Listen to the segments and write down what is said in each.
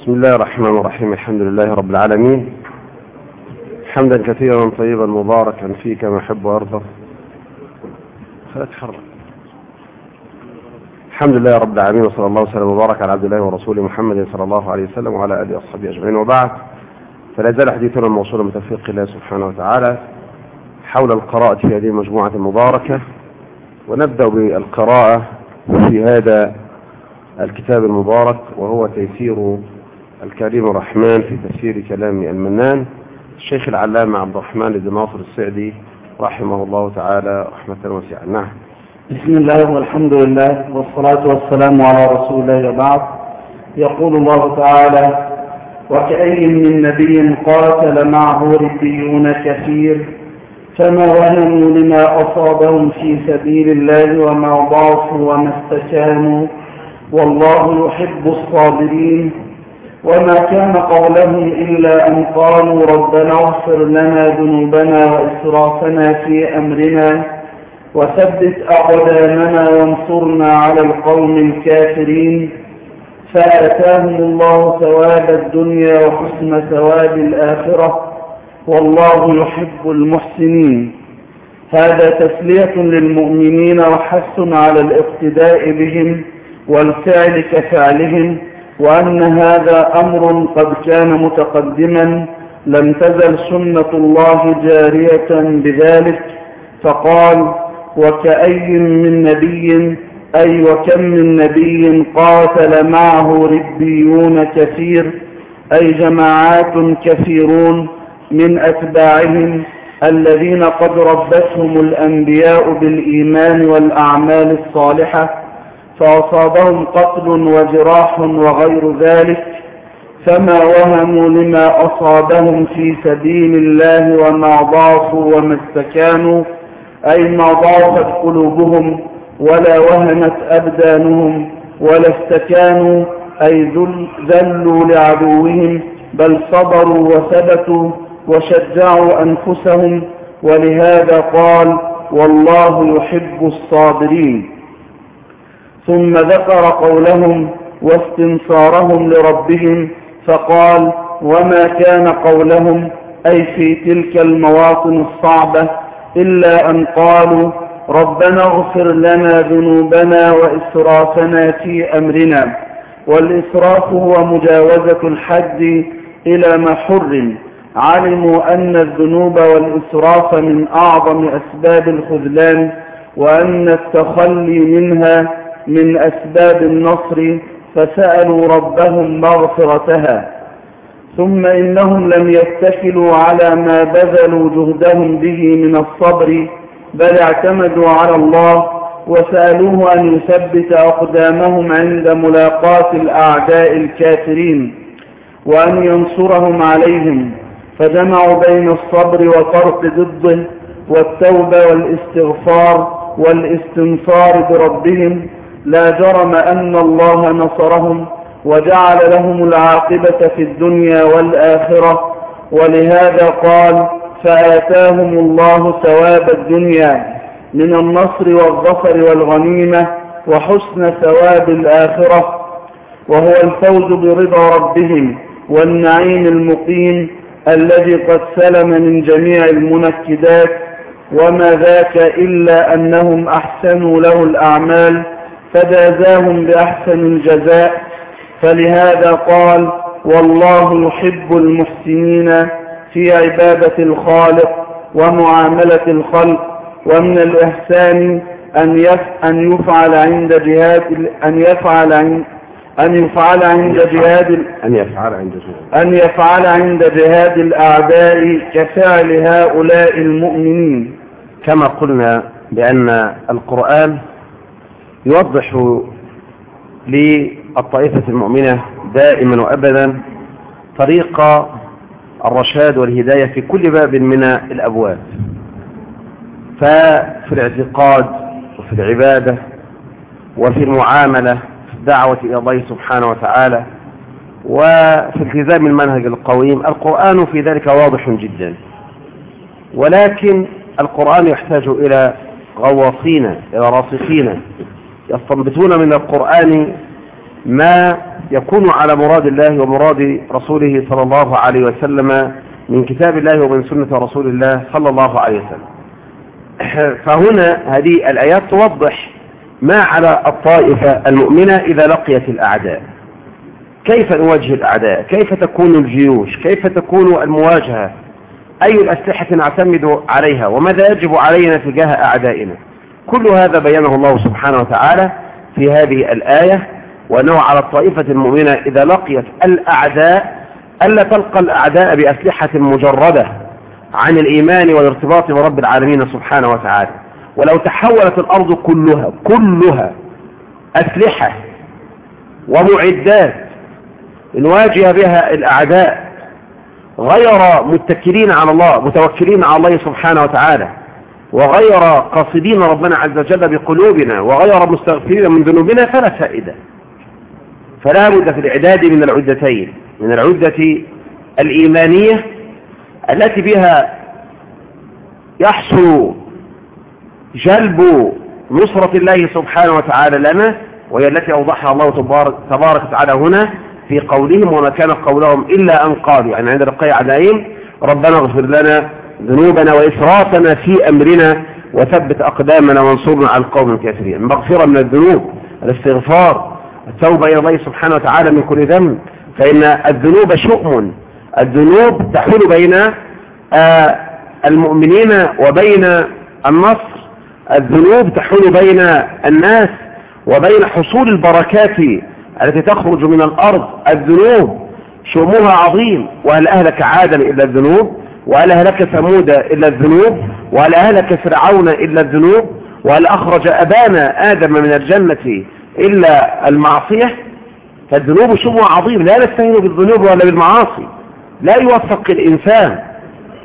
بسم الله الرحمن الرحيم الحمد لله رب العالمين. حمدا كثيرا طيبا مباركا يحب ويرضى فلا تحرك الحمد لله رب العالمين وصلى الله وسلم وبارك على عبد الله ورسوله محمد صلى الله عليه وسلم وعلى آله وأصحابه أجمعين. وبعد فلا زال حديثنا الموصول من الله سبحانه وتعالى حول القراءة في هذه المجموعة المباركة. ونبدأ بالقراءة في هذا الكتاب المبارك وهو تيسير الكريم الرحمن في تفسير كلام المنان الشيخ العلامة عبد الرحمن بن ناصر السعدي رحمه الله تعالى رحمة واسعة. نعم. بسم الله والحمد لله والصلاة والسلام على رسول الله وبعد. يقول الله تعالى وكأي من نبي قاتل معه ربيون كثير فما وهنوا لما أصابهم في سبيل الله وما ضعفوا وما استكانوا والله يحب الصابرين وما كان قولهم إلا أن قالوا ربنا اغفر لنا ذنوبنا وإسرافنا في أمرنا وثبت أقدامنا وانصرنا على القوم الكافرين فآتاهم الله ثواب الدنيا وحسن ثواب الآخرة والله يحب المحسنين. هذا تسلية للمؤمنين وحث على الاقتداء بهم والفعل كفعلهم وأن هذا أمر قد كان متقدما لم تزل سنة الله جارية بذلك فقال وكأي من نبي أي وكم من نبي قاتل معه ربيون كثير أي جماعات كثيرون من أتباعهم الذين قد ربتهم الأنبياء بالإيمان والأعمال الصالحة فأصابهم قتل وجراح وغير ذلك فما وهموا لما أصابهم في سبيل الله وما ضعفوا وما استكانوا أي ما ضعفت قلوبهم ولا وهنت أبدانهم ولا استكانوا أي ذلوا لعدوهم بل صبروا وثبتوا وشجعوا أنفسهم ولهذا قال والله يحب الصابرين. ثم ذكر قولهم واستنصارهم لربهم فقال وما كان قولهم أي في تلك المواطن الصعبة إلا أن قالوا ربنا اغفر لنا ذنوبنا وإسرافنا في أمرنا والإسراف هو مجاوزة الحد إلى ما حرم. علموا أن الذنوب والإسراف من أعظم أسباب الخذلان وأن التخلي منها من أسباب النصر فسألوا ربهم مغفرتها. ثم إنهم لم يتكلوا على ما بذلوا جهدهم به من الصبر بل اعتمدوا على الله وسألوه أن يثبت أقدامهم عند ملاقاة الأعداء الكافرين وأن ينصرهم عليهم. فجمعوا بين الصبر وطرق ضده والتوبة والاستغفار والاستنصار بربهم لا جرم أن الله نصرهم وجعل لهم العاقبة في الدنيا والآخرة ولهذا قال فآتاهم الله ثواب الدنيا من النصر والظفر والغنيمة وحسن ثواب الآخرة وهو الفوز برضا ربهم والنعيم المقيم الذي قد سلم من جميع المنكدات وما ذاك إلا أنهم أحسنوا له الأعمال فجازاهم بأحسن الجزاء. فلهذا قال والله يحب المحسنين في عبادة الخالق ومعاملة الخلق ومن الإحسان أن أن يفعل عند جهاد أن يفعل عند أن يفعل عند جهاد أن يفعل عند جهاد. أن يفعل عند جهاد الأعداء كفعل هؤلاء المؤمنين. كما قلنا بأن القرآن يوضح للطائفة المؤمنة دائما وأبدا طريق الرشاد والهداية في كل باب من الأبواب. ففي الاعتقاد وفي العبادة وفي المعاملة في الدعوة إلى الله سبحانه وتعالى وفي التزام المنهج القويم القرآن في ذلك واضح جدا. ولكن القرآن يحتاج إلى غواصين إلى راسخين. يستنبطون من القرآن ما يكون على مراد الله ومراد رسوله صلى الله عليه وسلم من كتاب الله ومن سنة رسول الله صلى الله عليه وسلم. فهنا هذه الآيات توضح ما على الطائفة المؤمنة إذا لقيت الأعداء. كيف نواجه الأعداء؟ كيف تكون الجيوش؟ كيف تكون المواجهة؟ أي الأسلحة نعتمد عليها؟ وماذا يجب علينا تجاه أعدائنا؟ كل هذا بينه الله سبحانه وتعالى في هذه الآية وأنه على الطائفة المؤمنة إذا لقيت الأعداء ألا تلقى الأعداء بأسلحة مجردة عن الإيمان والارتباط برب العالمين سبحانه وتعالى. ولو تحولت الأرض كلها كلها أسلحة ومعدات نواجه بها الأعداء غير متكلين على الله متوكلين على الله سبحانه وتعالى وغير قاصدين ربنا عز وجل بقلوبنا وغير مستغفرين من ذنوبنا فلا فائدة. فلا بد في الإعداد من العدتين من العدة الإيمانية التي بها يحصل جلب نصرة الله سبحانه وتعالى لنا وهي التي أوضحها الله تبارك وتعالى هنا في قولهم وما كان قولهم إلا أن قالوا يعني عند لقاء عدائهم ربنا اغفر لنا ذنوبنا وإسرافنا في أمرنا وثبت أقدامنا وانصرنا على القوم الكافرين. مغفرة من الذنوب الاستغفار التوبة إلى الله سبحانه وتعالى من كل ذنب. فإن الذنوب شؤم. الذنوب تحول بين آه المؤمنين وبين النصر. الذنوب تحول بين الناس وبين حصول البركات التي تخرج من الأرض. الذنوب شؤمها عظيم. وهل أهلك عادا إلا الذنوب؟ وهل أهلك ثمود إلا الذنوب وهل أهلك فرعون إلا الذنوب وهل أخرج أبانا آدم من الجنة إلا المعصية؟ فالذنوب شؤمها عظيم لا نستهين بالذنوب ولا بالمعاصي لا يوفق الإنسان.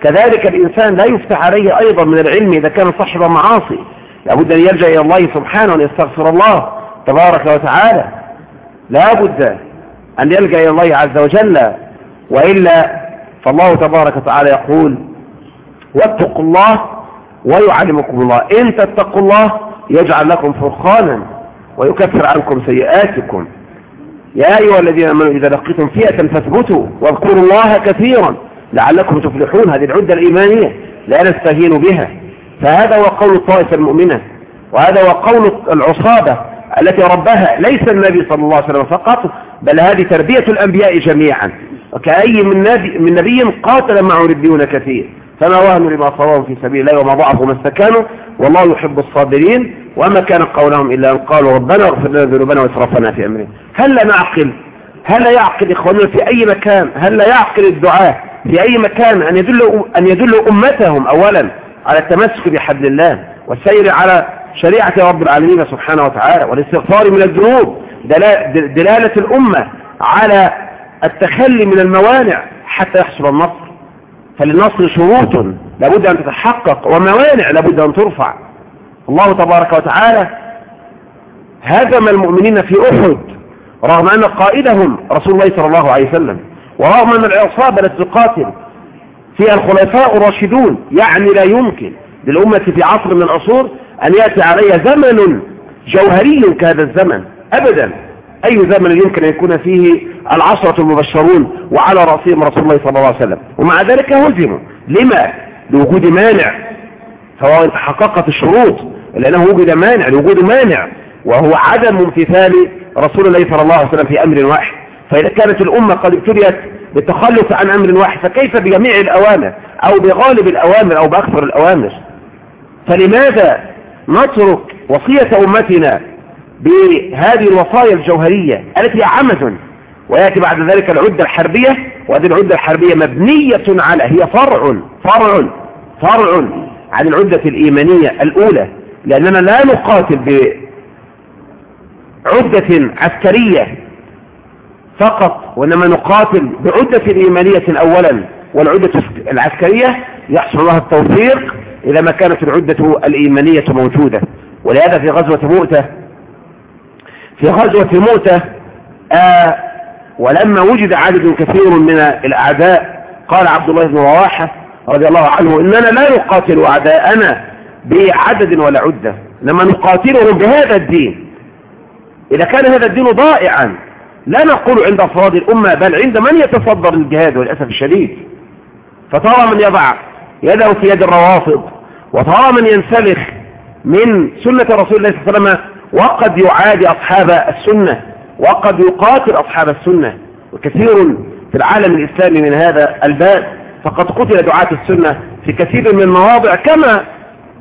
كذلك الإنسان لا يفتح عليه أيضا من العلم إذا كان صاحب معاصي. لابد أن يلجأ إلى الله سبحانه وأن يستغفر الله تبارك وتعالى. لا بد أن يلجأ إلى الله عز وجل وإلا فالله تبارك وتعالى يقول واتقوا الله ويعلمكم الله. إن تتقوا الله يجعل لكم فرقانا ويكفر عنكم سيئاتكم. يا أيها الذين آمنوا إذا لقيتم فئة فاثبتوا واذكروا الله كثيرا لعلكم تفلحون. هذه العدة الإيمانية لا نستهين بها. فهذا هو قول الطائفة المؤمنة وهذا هو قول العصابة التي ربها ليس النبي صلى الله عليه وسلم فقط بل هذه تربية الأنبياء جميعا. وكأي من نبي, من نبي قاتل معه ربيون كثير. فما وهنوا لما صابهم في سبيل الله وما ضعفوا ما استكانوا والله يحب الصابرين وما كان قولهم إلا أن قالوا ربنا اغفر لنا ذنوبنا واسرفنا في أمرنا. هل لا نعقل؟ هل لا يعقل إخواننا في أي مكان؟ هل لا يعقل الدعاء في أي مكان أن يدلوا, أن يدلوا أمتهم أولا على التمسك بحبل الله والسير على شريعة رب العالمين سبحانه وتعالى والاستغفار من الذنوب؟ دلالة الأمة على التخلي من الموانع حتى يحصل النصر. فللنصر شروط لابد أن تتحقق وموانع لابد أن ترفع. الله تبارك وتعالى هزم المؤمنين في أحد رغم أن قائدهم رسول الله صلى الله عليه وسلم ورغم أن العصابة التي تقاتل فيها الخلفاء الراشدون يعني لا يمكن للأمة في عصر من العصور أن يأتي عليها زمن جوهري كهذا الزمن أبدا. أي زمن يمكن أن يكون فيه العشرة المبشرون وعلى رأسهم رسول الله صلى الله عليه وسلم. ومع ذلك هزموا. لما؟ لوجود مانع. سواء تحققت الشروط. لأنه وجد مانع لوجود مانع. وهو عدم امتثال رسول الله صلى الله عليه وسلم في أمر واحد. فإذا كانت الأمة قد ابتليت بالتخلف عن أمر واحد فكيف بجميع الأوامر؟ أو بغالب الأوامر أو بأكثر الأوامر؟ فلماذا نترك وصية أمتنا بهذه الوصايا الجوهرية التي عمد ويأتي بعد ذلك العدة الحربية وهذه العدة الحربية مبنية على هي فرع فرع فرع عن العدة الإيمانية الأولى لأننا لا نقاتل بعدة عسكرية فقط وإنما نقاتل بعدة إيمانية أولا والعدة العسكرية يحصل لها التوفيق إذا ما كانت العدة الإيمانية موجودة. ولهذا في غزوة مؤتة في غزوة مؤتة آه ولما وجد عدد كثير من الأعداء قال عبد الله بن رواحة رضي الله عنه إننا لا نقاتل أعداءنا بعدد ولا عدة لما نقاتلهم بهذا الدين. إذا كان هذا الدين ضائعا لا نقول عند أفراد الأمة بل عند من يتصدر الجهاد والأسف الشديد. فترى من يضع يده في يد الروافض وترى من ينسلخ من سنة رسول الله صلى الله عليه وسلم وقد يعادي أصحاب السنة وقد يقاتل أصحاب السنة وكثير في العالم الإسلامي من هذا الباب. فقد قتل دعاة السنة في كثير من المواضع كما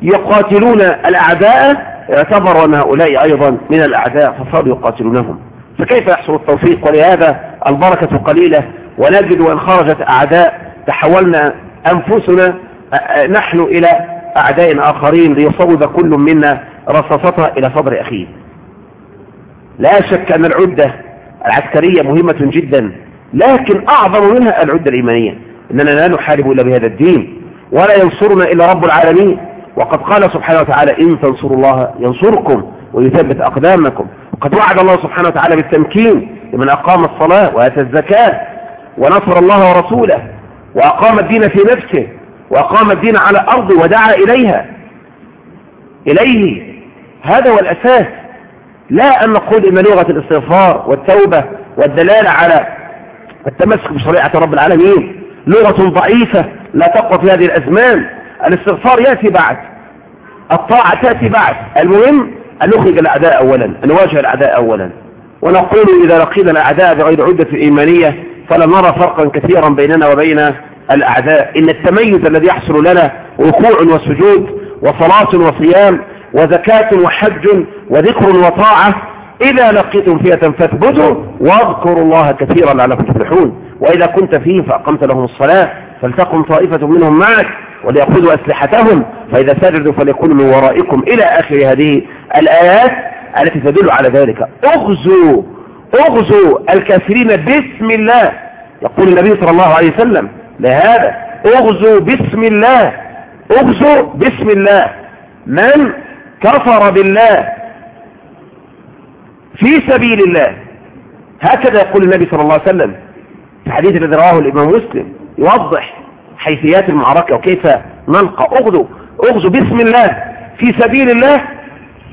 يقاتلون الأعداء يعتبر أن هؤلاء أيضا من الأعداء فصاروا يقاتلونهم. فكيف يحصل التوفيق؟ ولهذا البركة قليلة ونجد وإن خرجت أعداء تحولنا أنفسنا نحن إلى أعداء آخرين ليصوب كل منا. رصاصتها إلى صدر أخيه. لا شك أن العدة العسكرية مهمة جدا لكن أعظم منها العدة الإيمانية. إننا لا نحارب إلا بهذا الدين ولا ينصرنا إلا رب العالمين. وقد قال سبحانه وتعالى إن تنصروا الله ينصركم ويثبت أقدامكم. وقد وعد الله سبحانه وتعالى بالتمكين لمن أقام الصلاة وآتى الزكاة ونصر الله ورسوله وأقام الدين في نفسه وأقام الدين على الأرض ودعا إليها. إليه هذا هو الأساس. لا أن نقول إن لغة الاستغفار والتوبة والدلالة على التمسك بشريعة رب العالمين لغة ضعيفة لا تقوى في هذه الأزمان. الاستغفار يأتي بعد. الطاعة تأتي بعد. المهم أن نخرج الأعداء أولا أن نواجه الأعداء أولا. ونقول إذا لقينا الأعداء بغير عدة إيمانية فلا نرى فرقا كثيرا بيننا وبين الأعداء. إن التميز الذي يحصل لنا ركوع وسجود وصلاة وصيام وزكاة وحج وذكر وطاعة. إذا لقيتم فئة فاثبتوا واذكروا الله كثيرا لعلكم تفلحون. وإذا كنت فيه فأقمت لهم الصلاة فلتقم طائفة منهم معك وليأخذوا أسلحتهم. فإذا سجدوا فليكونوا من ورائكم إلى آخر هذه الآيات التي تدل على ذلك. أغزوا أغزوا الكافرين باسم الله. يقول النبي صلى الله عليه وسلم لهذا أغزوا باسم الله. أغزوا باسم الله. من؟ كفر بالله في سبيل الله. هكذا يقول النبي صلى الله عليه وسلم في حديث الذي رواه الإمام مسلم يوضح حيثيات المعركة وكيف نلقى. اغزوا اغزوا باسم الله في سبيل الله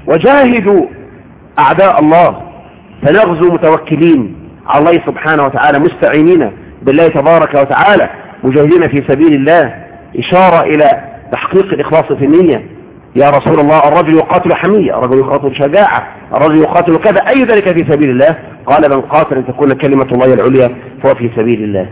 وجاهدوا أعداء الله. فنغزو متوكلين على الله سبحانه وتعالى مستعينين بالله تبارك وتعالى مجاهدين في سبيل الله. إشارة إلى تحقيق الإخلاص في النية. يا رسول الله الرجل يقاتل حمية الرجل يقاتل شجاعة الرجل يقاتل كذا أي ذلك في سبيل الله؟ قال من قاتل أن تكون كلمة الله العليا فهو في سبيل الله.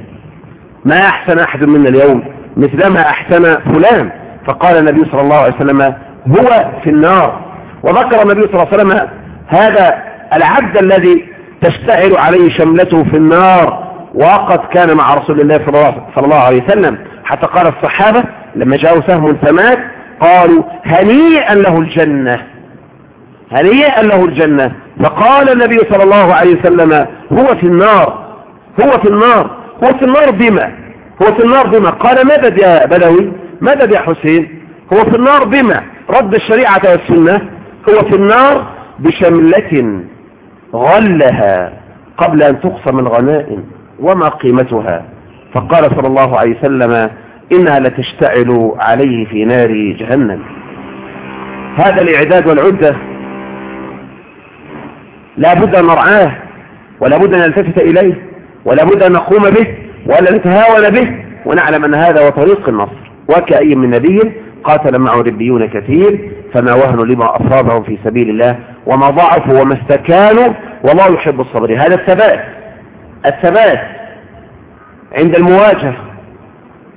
ما أحسن أحد منا اليوم؟ مثلما أحسن فلان. فقال النبي صلى الله عليه وسلم هو في النار. وذكر النبي صلى الله عليه وسلم هذا العبد الذي تشتعل عليه شملته في النار وقد كان مع رسول الله صلى الله عليه وسلم. حتى قال الصحابة لما جاءوا سهم فمات قالوا هنيئا له الجنة. هنيئا له الجنة. فقال النبي صلى الله عليه وسلم هو في النار. هو في النار. هو في النار بما؟ هو في النار بما؟ قال مدد يا بدوي مدد يا حسين؟ هو في النار بما؟ رد الشريعة والسنة. هو في النار بشملة غلها قبل أن تقسم الغنائم وما قيمتها؟ فقال صلى الله عليه وسلم إنها لتشتعل عليه في نار جهنم. هذا الإعداد والعدة لا بد أن نرعاه ولا بد أن نلتفت إليه ولا بد أن نقوم به ولا نتهاون به ونعلم أن هذا هو طريق النصر. وكأي من نبي قاتل معه ربيون كثير فما وهنوا لما أصابهم في سبيل الله وما ضعفوا وما استكانوا والله يحب الصبر. هذا الثبات. الثبات عند المواجهة.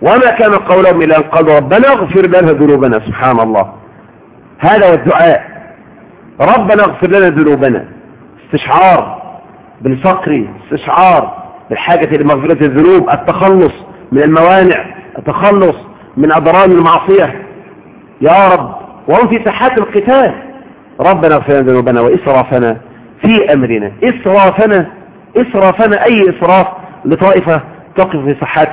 وما كان قولهم إلا أن قالوا ربنا اغفر لنا ذنوبنا سبحان الله هذا هو الدعاء. ربنا اغفر لنا ذنوبنا. استشعار بالفقر استشعار بالحاجة لمغفرة الذنوب التخلص من الموانع التخلص من أضرار المعصية. يا رب وهم في ساحات القتال. ربنا اغفر لنا ذنوبنا وإسرافنا في أمرنا. إسرافنا إسرافنا أي إسراف لطائفة تقف في صحات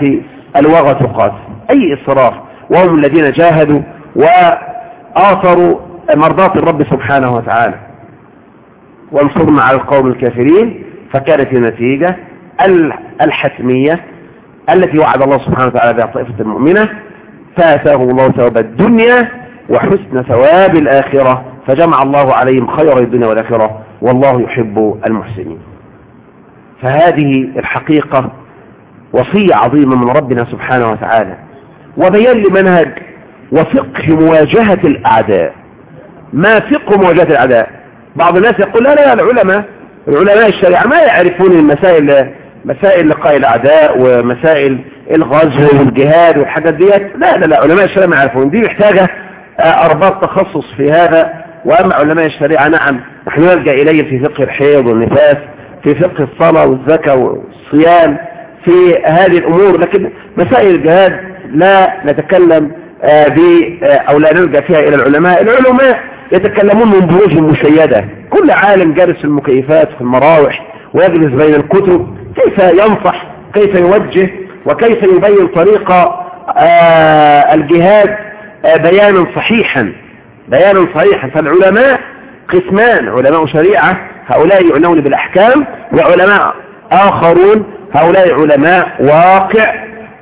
الوغى تقات أي إسراف وهم الذين جاهدوا وآثروا مرضات الرب سبحانه وتعالى. وانصرنا على القوم الكافرين فكانت النتيجة الحتمية التي وعد الله سبحانه وتعالى بها طائفة المؤمنة. فآتاهم الله ثواب الدنيا وحسن ثواب الآخرة فجمع الله عليهم خير الدنيا والآخرة والله يحب المحسنين. فهذه الحقيقة وصية عظيمة من ربنا سبحانه وتعالى. وبيان لمنهج وفقه مواجهة الأعداء. ما فقه مواجهة الأعداء؟ بعض الناس يقول لا لا العلماء العلماء الشريعة ما يعرفون المسائل مسائل لقاء الأعداء ومسائل الغزو والجهاد والحاجات ديت. لا لا لا علماء الشريعة ما يعرفون. دي محتاجة أرباب تخصص في هذا. وأما علماء الشريعة نعم نحن نلجأ إليه في فقه الحيض والنفاس في فقه الصلاة والزكاة والصيام. في هذه الأمور لكن مسائل الجهاد لا نتكلم ب أو لا نلجأ فيها إلى العلماء. العلماء يتكلمون من بروج مشيدة. كل عالم جالس في المكيفات في المراوح ويجلس بين الكتب. كيف ينصح؟ كيف يوجه؟ وكيف يبين طريق الجهاد بيانا صحيحا؟ بيانا صحيحا فالعلماء قسمان. علماء شريعة هؤلاء يعنون بالأحكام وعلماء آخرون هؤلاء علماء واقع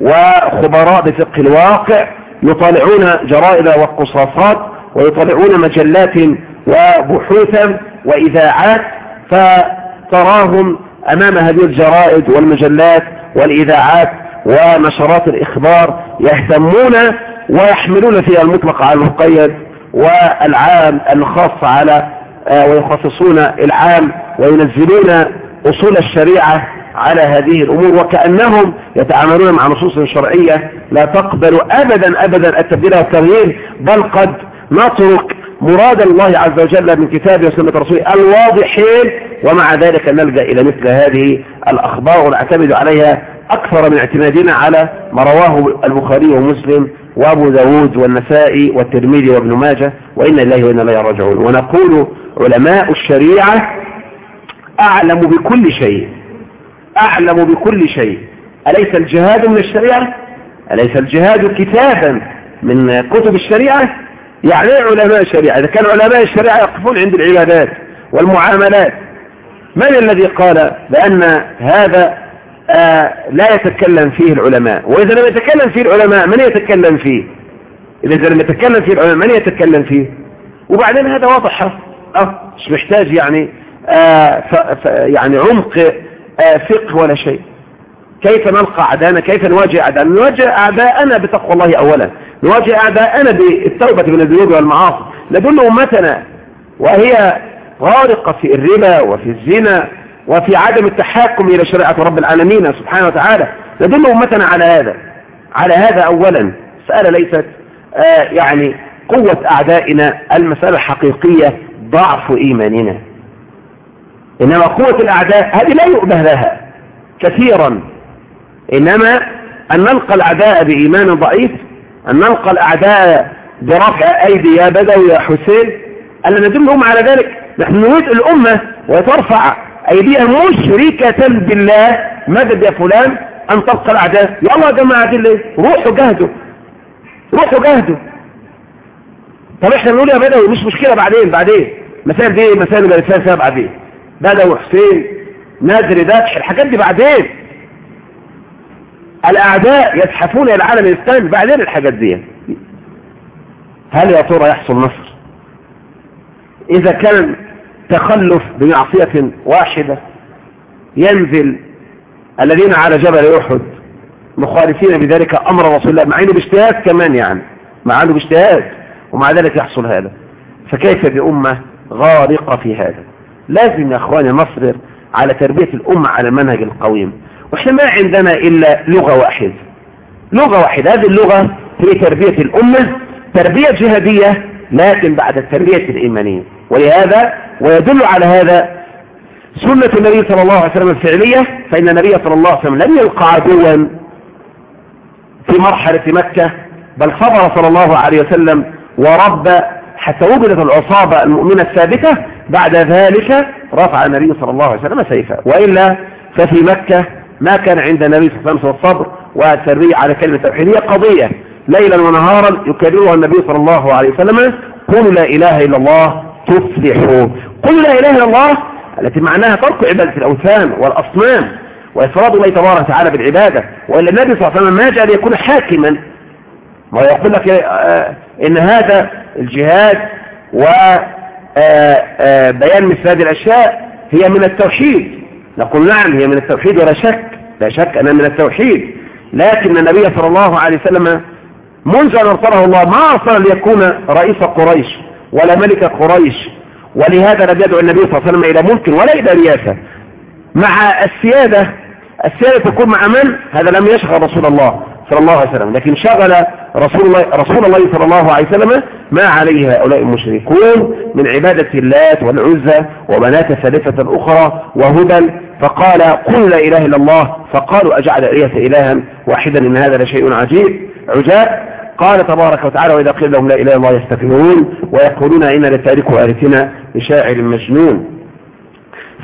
وخبراء بفقه الواقع يطالعون جرائد والقصاصات ويطالعون مجلات وبحوثا وإذاعات فتراهم أمام هذه الجرائد والمجلات والإذاعات ونشرات الإخبار يهتمون ويحملون فيها المطلق على المقيد والعام الخاص على ويخصصون العام وينزلون أصول الشريعة على هذه الأمور وكأنهم يتعاملون مع نصوص شرعية لا تقبل أبدا أبدا التبديل والتغيير بل قد نترك مراد الله عز وجل من كتابه وسنة رسوله الواضحين ومع ذلك نلجأ إلى مثل هذه الأخبار ونعتمد عليها أكثر من اعتمادنا على ما رواه البخاري ومسلم وأبو داود والنسائي والترمذي وابن ماجه وإن الله وإن الله راجعون. ونقول علماء الشريعة أعلم بكل شيء. أعلم بكل شيء. أليس الجهاد من الشريعة؟ أليس الجهاد كتابا من كتب الشريعة؟ يعني علماء الشريعة؟ إذا كان علماء الشريعة يقفون عند العبادات والمعاملات من الذي قال بأن هذا آه لا يتكلم فيه العلماء؟ وإذا لم يتكلم فيه العلماء من يتكلم فيه؟ إذا لم يتكلم فيه العلماء من يتكلم فيه؟ وبعدين هذا واضح أه مش محتاج يعني آه ف ف يعني عمق فقه ولا شيء. كيف نلقى أعداءنا؟ كيف نواجه أعداءنا؟ نواجه أعداءنا بتقوى الله أولا. نواجه أعداءنا بالتوبة من الذنوب والمعاصي. ندل أمتنا وهي غارقة في الربا وفي الزنا وفي عدم التحاكم إلى شريعة رب العالمين سبحانه وتعالى. ندل أمتنا على هذا. على هذا أولا. مسألة ليست آه يعني قوة أعدائنا المسألة الحقيقية ضعف إيماننا. إنما قوة الأعداء هذه لا يؤبه لها كثيرا. إنما أن نلقى الأعداء بإيمان ضعيف أن نلقى الأعداء برفع أيدي يا بدوي يا حسين ألا ندلهم على ذلك. نحن نريد الأمة وترفع أيديها مشركة بالله. مدد يا فلان؟ أن تلقى الأعداء. يا الله يا جماعة دي روحوا جهدوا روحوا جهدوا طب إحنا نقول يا بدوي مش مشكلة بعدين بعدين. مسائل دي مسائل اللي فيها بعدين. بدوي حسين نادر ذبح الحاجات دي بعدين. الأعداء يزحفون إلى العالم الإسلامي بعدين الحاجات دي. هل يا ترى يحصل نصر؟ إذا كان تخلف بمعصية واحدة ينزل الذين على جبل أحد مخالفين بذلك أمر رسول الله مع أنه باجتهاد كمان يعني مع أنه باجتهاد ومع ذلك يحصل هذا. فكيف بأمة غارقة في هذا؟ لازم يا أخواني نصبر على تربية الأمة على المنهج القويم. وإحنا ما عندنا إلا لغة واحدة لغة واحدة هذه اللغة هي تربية الأمة تربية جهادية لكن بعد التربية الإيمانية. ولهذا ويدل على هذا سنة النبي صلى الله عليه وسلم الفعلية فإن النبي صلى الله عليه وسلم لم يلقى عدوا في مرحلة مكة بل صبر صلى الله عليه وسلم ورب حتى وجدت العصابة المؤمنة الثابتة بعد ذلك رفع النبي صلى الله عليه وسلم سيفا وإلا ففي مكة ما كان عند النبي صلى الله عليه وسلم الصبر والتربية على كلمة التوحيد هي قضية ليلا ونهارا يكررها النبي صلى الله عليه وسلم. قولوا لا إله إلا الله تفلحوا قولوا لا إله إلا الله التي معناها ترك عبادة الأوثان والأصنام وإفراد الله تبارك وتعالى بالعبادة. وإلا النبي صلى الله عليه وسلم ما جاء ليكون حاكما. ما يقول لك إن هذا الجهاد وبيان مثل هذه الأشياء هي من التوحيد. نقول نعم هي من التوحيد ولا شك لا شك أنها من التوحيد. لكن النبي صلى الله عليه وسلم منذ أن أرسله الله ما أرسل ليكون رئيس قريش ولا ملك قريش. ولهذا لم يدعو النبي صلى الله عليه وسلم إلى ملك ولا إلى رياسة. مع السيادة السيادة تكون مع من؟ هذا لم يشغل رسول الله صلى الله عليه وسلم. لكن شغل رسول الله, رسول الله صلى الله عليه وسلم ما عليه هؤلاء المشركون من عبادة اللات والعزة ومناة ثالثة الأخرى وهدى. فقال قل لا إله إلا الله. فقالوا أجعل إلية إلها واحدا إن هذا لشيء عجيب. عجاب قال تبارك وتعالى وإذا قيل لهم لا إله إلا الله يستكبرون ويقولون إن لتاركوا آلهتنا لشاعر مجنون.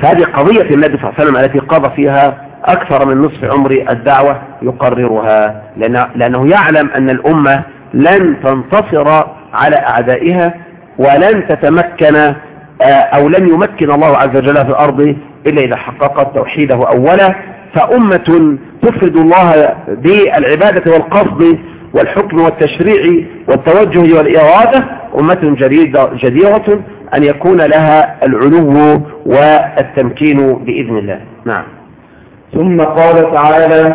فهذه قضية النبي صلى الله عليه وسلم التي قضى فيها أكثر من نصف عمر الدعوة يقررها. لأنه يعلم أن الأمة لن تنتصر على أعدائها ولن تتمكن أو لن يمكن الله عز وجل في الأرض إلا إذا حققت توحيده أولا. فأمة تفرد الله بالعبادة والقصد والحكم والتشريع والتوجه والإرادة. أمة جديرة أن يكون لها العلو والتمكين بإذن الله. نعم. ثم قال تعالى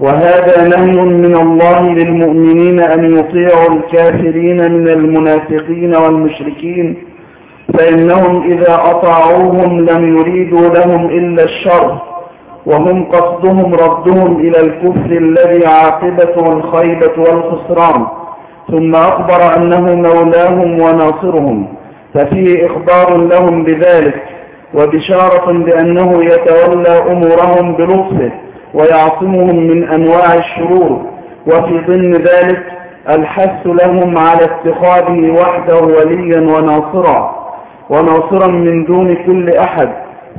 وهذا نهي من الله للمؤمنين أن يطيعوا الكافرين من المنافقين والمشركين فإنهم إذا أطاعوهم لم يريدوا لهم إلا الشر وهم قصدهم ردهم إلى الكفر الذي عاقبته الخيبة والخسران ثم أخبر أنه مولاهم وناصرهم ففيه إخبار لهم بذلك وبشارة بأنه يتولى أمورهم بلطفه. ويعصمهم من أنواع الشرور وفي ضمن ذلك الحث لهم على اتخاذه وحده وليا وناصرا وناصرا من دون كل أحد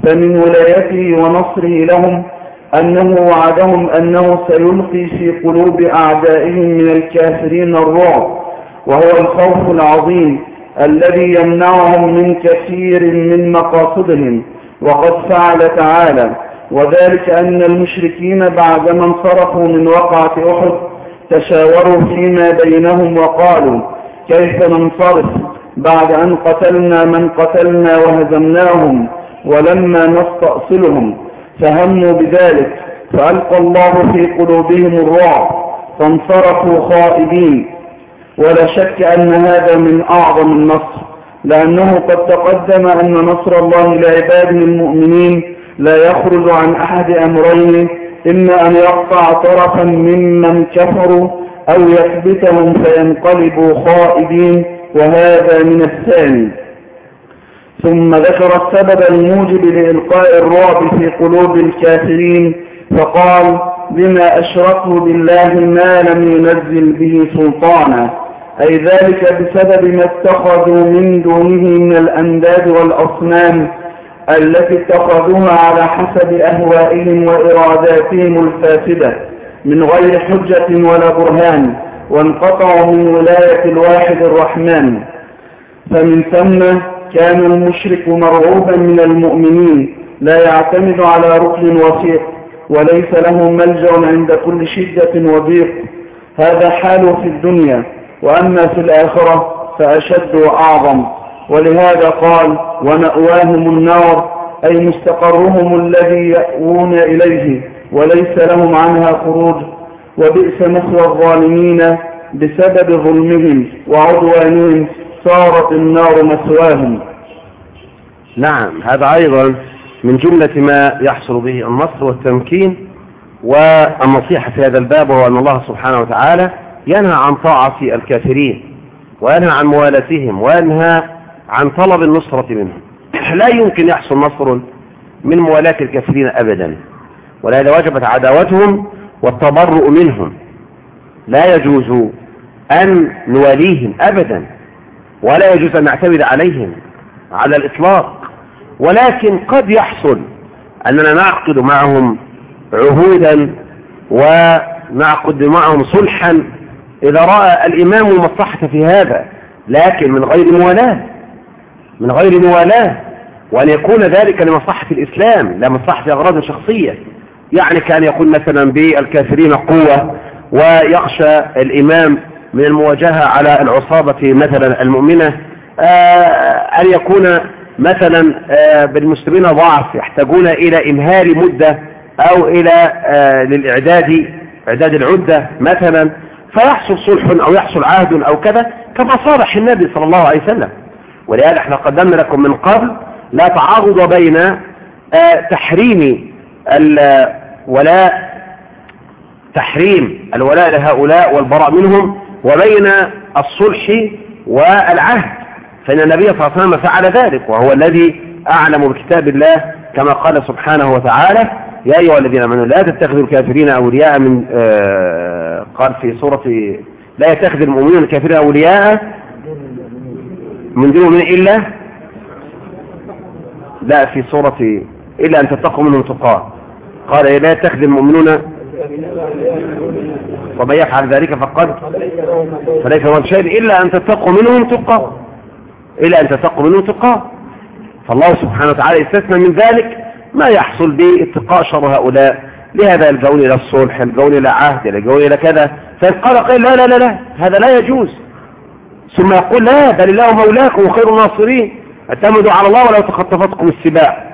فمن ولايته ونصره لهم أنه وعدهم أنه سيلقي في قلوب أعدائهم من الكافرين الرعب وهو الخوف العظيم الذي يمنعهم من كثير من مقاصدهم وقد فعل تعالى. وذلك أن المشركين بعدما انصرفوا من وقعة أحد تشاوروا فيما بينهم وقالوا كيف ننصرف بعد أن قتلنا من قتلنا وهزمناهم ولما نستأصلهم؟ فهموا بذلك فألقى الله في قلوبهم الرعب فانصرفوا خائبين. ولا شك أن هذا من أعظم النصر لأنه قد تقدم أن نصر الله لعباده المؤمنين لا يخرج عن أحد أمرين إما أن يقطع طرفا ممن كفروا أو يثبتهم فينقلبوا خائبين وهذا من الثاني. ثم ذكر السبب الموجب لإلقاء الرعب في قلوب الكافرين فقال بما أشركوا بالله ما لم ينزل به سلطانا. أي ذلك بسبب ما اتخذوا من دونه من الأنداد والأصنام التي اتخذوها على حسب أهوائهم وإراداتهم الفاسدة من غير حجة ولا برهان وانقطعوا من ولاية الواحد الرحمن. فمن ثم كان المشرك مرعوبا من المؤمنين لا يعتمد على ركن وثيق وليس له ملجأ عند كل شدة وضيق. هذا حاله في الدنيا وأما في الآخرة فأشد وأعظم. ولهذا قال ومأواهم النار أي مستقرهم الذي يأوون إليه وليس لهم عنها خروج. وبئس مثوى الظالمين بسبب ظلمهم وعدوانهم صارت النار مثواهم. نعم هذا أيضا من جملة ما يحصل به النصر والتمكين والنصيحة في هذا الباب وهو أن الله سبحانه وتعالى ينهى عن طاعة الكافرين وينهى عن موالاتهم وينهى عن طلب النصرة منهم لا يمكن يحصل نصر من موالاة الكافرين أبدا. ولهذا وجبت عداوتهم والتبرؤ منهم. لا يجوز أن نواليهم أبدا. ولا يجوز أن نعتمد عليهم على الإطلاق. ولكن قد يحصل أننا نعقد معهم عهودا ونعقد معهم صلحا. إذا رأى الإمام المصلحة في هذا لكن من غير موالاة. من غير موالاة وأن يكون ذلك لمصلحة الإسلام لا مصلحة أغراض شخصية. يعني كان يقول مثلا بالكافرين قوة ويخشى الإمام من المواجهة على العصابة مثلا المؤمنة أن يكون مثلا بالمسلمين ضعف يحتاجون إلى إمهال مدة أو إلى للإعداد إعداد العدة مثلا. فيحصل صلح أو يحصل عهد أو كذا كما صالح النبي صلى الله عليه وسلم. ولهذا إحنا قدمنا لكم من قبل لا تعارض بين تحريم الولاء تحريم الولاء لهؤلاء والبراء منهم وبين الصلح والعهد. فإن النبي صلى الله عليه وسلم فعل ذلك وهو الذي أعلم بكتاب الله كما قال سبحانه وتعالى يا أيها الذين آمنوا لا تتخذوا الكافرين أولياء من آه قال في سورة لا يتخذ المؤمنون الكافرين أولياء من دون من إلا لا في سورة إلا أن تتقوا منهم تقاة. قال لا يتخذ المؤمنون ومن يفعل ذلك فقد فليس هو شيء إلا أن تتقوا منهم تقاة. إلا أن تتقوا منهم تقاة. فالله سبحانه وتعالى استثنى من ذلك ما يحصل باتقاء شر هؤلاء. لهذا يلجؤون إلى الصلح يلجؤون إلى عهد يلجؤون إلى كذا. فإن قال قيل لا لا لا لا هذا لا يجوز. ثم يقول لا بل الله مولاكم وخير الناصرين. اعتمدوا على الله ولو تخطفتكم السباع.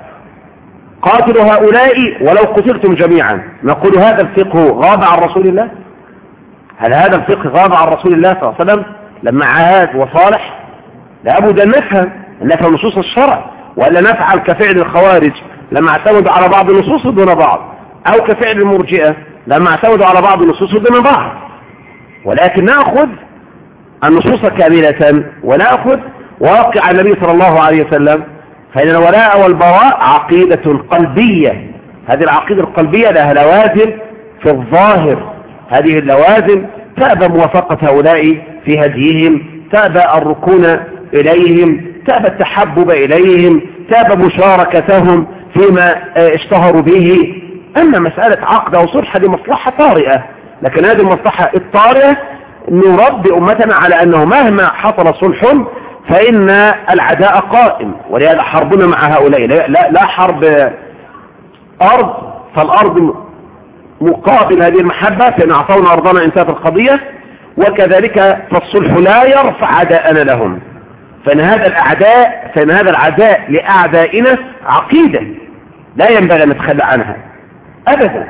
قاتلوا هؤلاء ولو قتلتم جميعا. نقول هذا الفقه غاب عن رسول الله؟ هل هذا الفقه غاب عن رسول الله صلى الله عليه وسلم؟ لما عاد وصالح؟ لابد أن نفهم نفهم نصوص الشرع. ولا نفعل كفعل الخوارج لما اعتمدوا على بعض النصوص دون بعض. أو كفعل المرجئة لما اعتمدوا على بعض النصوص دون بعض. ولكن نأخذ النصوص كاملة ونأخذ واقع النبي صلى الله عليه وسلم فإن الولاء والبراء عقيدة قلبية. هذه العقيدة القلبية لها لوازم في الظاهر. هذه اللوازم تأبى موافقة هؤلاء في هديهم تأبى الركون إليهم تأبى التحبب إليهم تأبى مشاركتهم فيما اشتهروا به. أما مسألة عقد أو صلح هذه مصلحة طارئة. لكن هذه المصلحة الطارئة نربي أمتنا على أنه مهما حصل صلح فإن العداء قائم ولهذا حربنا مع هؤلاء. لا, لا حرب أرض فالأرض مقابل هذه المحبة فإن أعطونا أرضنا انتهت القضية وكذلك فالصلح لا يرفع عداءنا لهم. فإن هذا الأعداء فإن هذا العداء لأعدائنا عقيدة لا ينبغي أن نتخلى عنها أبدا.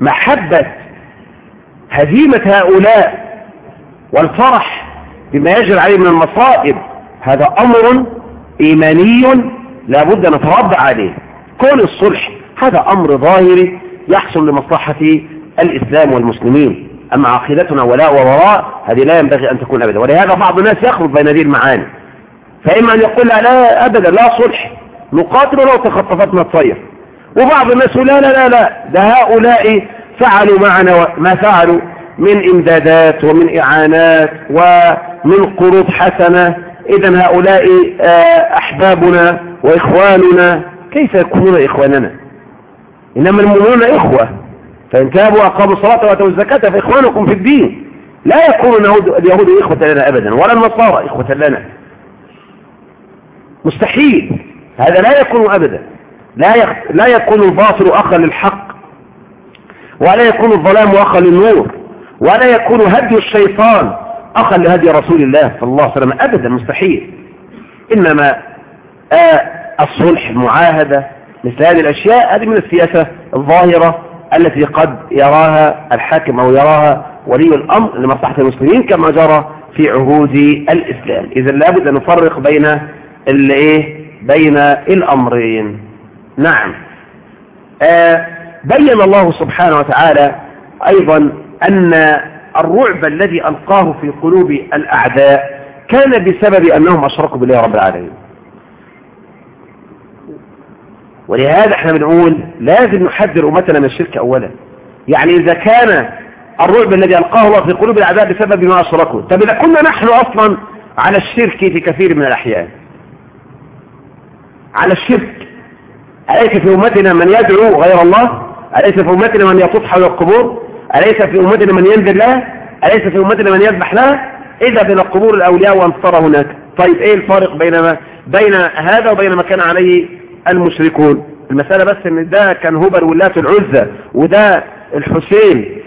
ومحبة هزيمة هؤلاء والفرح بما يجري عليه من المصائب هذا أمر إيماني لابد أن نتربى عليه. كون الصلح هذا أمر ظاهري يحصل لمصلحة الإسلام والمسلمين. أما عقيدتنا ولاء ووراء هذه لا ينبغي أن تكون أبدا. ولهذا بعض الناس يخلط بين هذه المعاني. فإما أن يقول لا, أبدا لا صلح. نقاتل ولو تخطفتنا الطير وبعض الناس لا لا لا لا. ده هؤلاء فعلوا معنا ما فعلوا من إمدادات ومن إعانات ومن قروض حسنة. إذا هؤلاء أحبابنا وإخواننا كيف يكونون إخواننا؟ إنما المؤمنون إخوة. فإن تابوا وأقاموا الصلاة وأتوا الزكاة فإخوانكم في الدين. لا يكون اليهود إخوة لنا أبدا ولا النصارى إخوة لنا. مستحيل. هذا لا يكون أبدا. لا. لا يكون الباطل أخا للحق. ولا يكون الظلام أخا للنور ولا يكون هدي الشيطان أخا لهدي رسول الله صلى الله عليه وسلم أبدا مستحيل. إنما آه الصلح المعاهدة مثل هذه الأشياء هذه من السياسة الظاهرة التي قد يراها الحاكم أو يراها ولي الأمر لمصلحة المسلمين كما جرى في عهود الإسلام. إذا لابد أن نفرق بين الإيه؟ بين الأمرين. نعم. آه بين الله سبحانه وتعالى أيضا أن الرعب الذي ألقاه في قلوب الأعداء كان بسبب أنهم أشركوا بالله رب العالمين. ولهذا إحنا بنقول لازم نحذر أمتنا من الشرك أولا. يعني إذا كان الرعب الذي ألقاه الله في قلوب الأعداء بسبب ما أشركوا. طب إذا كنا نحن أصلا على الشرك في كثير من الأحيان. على الشرك. عليك في أمتنا من يدعو غير الله؟ أليس في أمتنا من يطوف حول القبور؟ أليس في أمتنا من ينذر لها؟ أليس في أمتنا من يذبح لها؟ إذا بين القبور الأولياء وأنصار هناك. طيب إيه الفارق بين ما بين هذا وبين ما كان عليه المشركون؟ المسألة بس إن ده كان هبل ولات العزة وده الحسين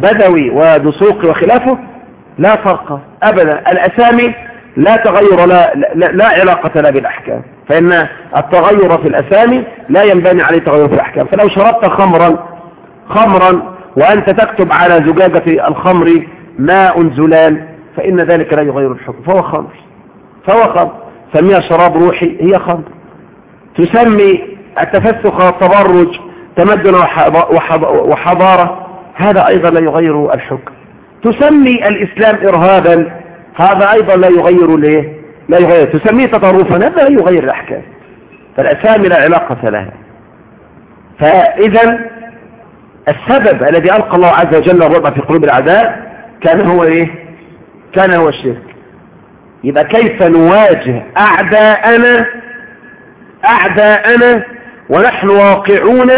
وبدوي ودسوقي وخلافه لا فرق أبدا. الأسامي لا تغير لا, لا, لا علاقة لا بالأحكام. فإن التغير في الأسامي لا ينبني عليه تغير في الأحكام. فلو شربت خمرا خمرا وأنت تكتب على زجاجة الخمر ماء زلال فإن ذلك لا يغير الحكم. فهو خمر. فهو خمر. سميها شراب روحي هي خمر. تسمي التفسخ والتبرج تمدن وحضارة هذا أيضا لا يغير الحكم. تسمي الإسلام إرهابا هذا أيضا لا يغير ليه؟ لا يغير. تسميه تطرفا هذا لا يغير الأحكام. فالأسامي لا علاقة لها. فإذا السبب الذي ألقى الله عز وجل الرضا في قلوب الأعداء كان هو إيه؟ كان هو الشرك. يبقى كيف نواجه أعداءنا؟ أعداءنا ونحن واقعون